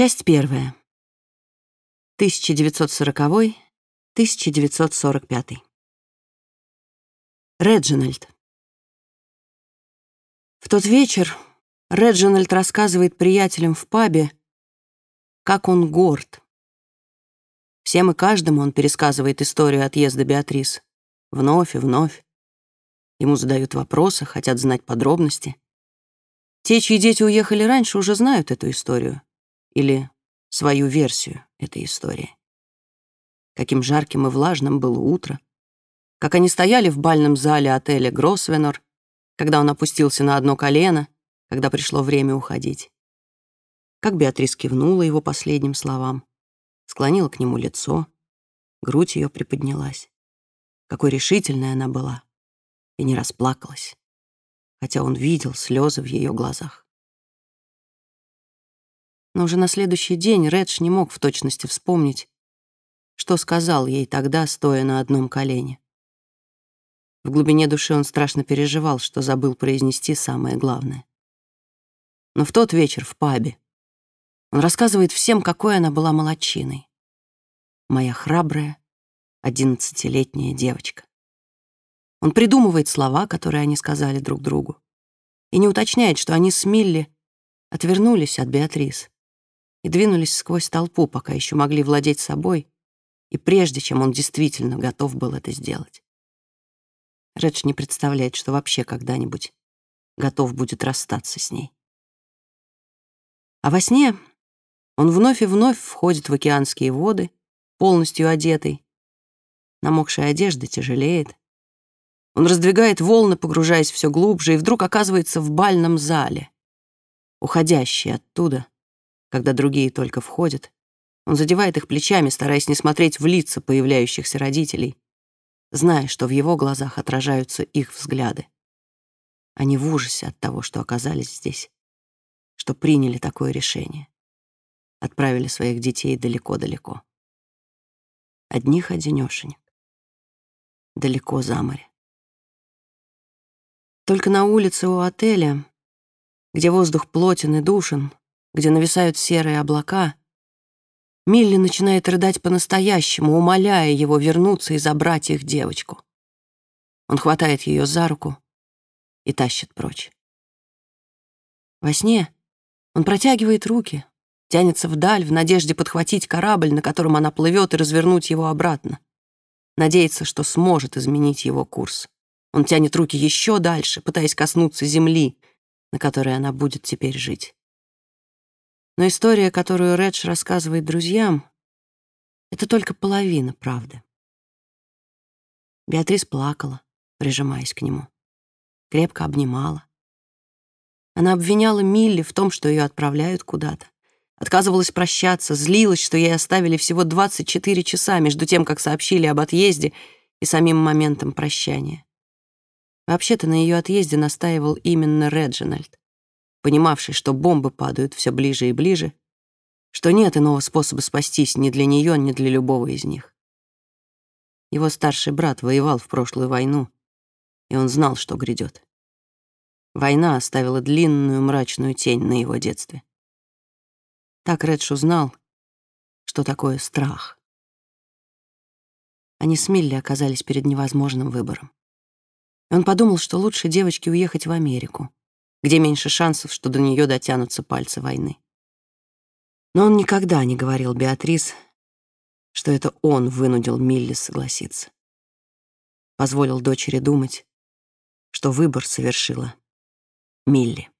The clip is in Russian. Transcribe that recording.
Часть первая. 1940-1945. Реджинальд. В тот вечер Реджинальд рассказывает приятелям в пабе, как он горд. Всем и каждому он пересказывает историю отъезда Беатрис. Вновь и вновь. Ему задают вопросы, хотят знать подробности. Те, чьи дети уехали раньше, уже знают эту историю. Или свою версию этой истории. Каким жарким и влажным было утро. Как они стояли в бальном зале отеля Гроссвенор, когда он опустился на одно колено, когда пришло время уходить. Как Беатрис кивнула его последним словам, склонила к нему лицо, грудь ее приподнялась. Какой решительной она была и не расплакалась, хотя он видел слезы в ее глазах. Но уже на следующий день Редж не мог в точности вспомнить, что сказал ей тогда, стоя на одном колене. В глубине души он страшно переживал, что забыл произнести самое главное. Но в тот вечер в пабе он рассказывает всем, какой она была молодчиной. Моя храбрая, одиннадцатилетняя девочка. Он придумывает слова, которые они сказали друг другу, и не уточняет, что они с Милли отвернулись от Беатрис и двинулись сквозь толпу, пока еще могли владеть собой, и прежде чем он действительно готов был это сделать. Редж не представляет, что вообще когда-нибудь готов будет расстаться с ней. А во сне он вновь и вновь входит в океанские воды, полностью одетый. Намокшая одежда тяжелеет. Он раздвигает волны, погружаясь все глубже, и вдруг оказывается в бальном зале, уходящий оттуда — когда другие только входят. Он задевает их плечами, стараясь не смотреть в лица появляющихся родителей, зная, что в его глазах отражаются их взгляды. Они в ужасе от того, что оказались здесь, что приняли такое решение, отправили своих детей далеко-далеко. Одних одинёшенек, далеко за море. Только на улице у отеля, где воздух плотен и душен, где нависают серые облака, Милли начинает рыдать по-настоящему, умоляя его вернуться и забрать их девочку. Он хватает ее за руку и тащит прочь. Во сне он протягивает руки, тянется вдаль в надежде подхватить корабль, на котором она плывет, и развернуть его обратно. Надеется, что сможет изменить его курс. Он тянет руки еще дальше, пытаясь коснуться земли, на которой она будет теперь жить. Но история, которую Редж рассказывает друзьям, это только половина правды. Беатрис плакала, прижимаясь к нему. Крепко обнимала. Она обвиняла Милли в том, что ее отправляют куда-то. Отказывалась прощаться, злилась, что ей оставили всего 24 часа между тем, как сообщили об отъезде и самим моментом прощания. Вообще-то на ее отъезде настаивал именно Реджинальд понимавший, что бомбы падают все ближе и ближе, что нет иного способа спастись ни для нее, ни для любого из них. Его старший брат воевал в прошлую войну, и он знал, что грядет. Война оставила длинную мрачную тень на его детстве. Так Редж узнал, что такое страх. Они с Милли оказались перед невозможным выбором. И он подумал, что лучше девочке уехать в Америку, где меньше шансов, что до нее дотянутся пальцы войны. Но он никогда не говорил Беатрис, что это он вынудил Милли согласиться. Позволил дочери думать, что выбор совершила Милли.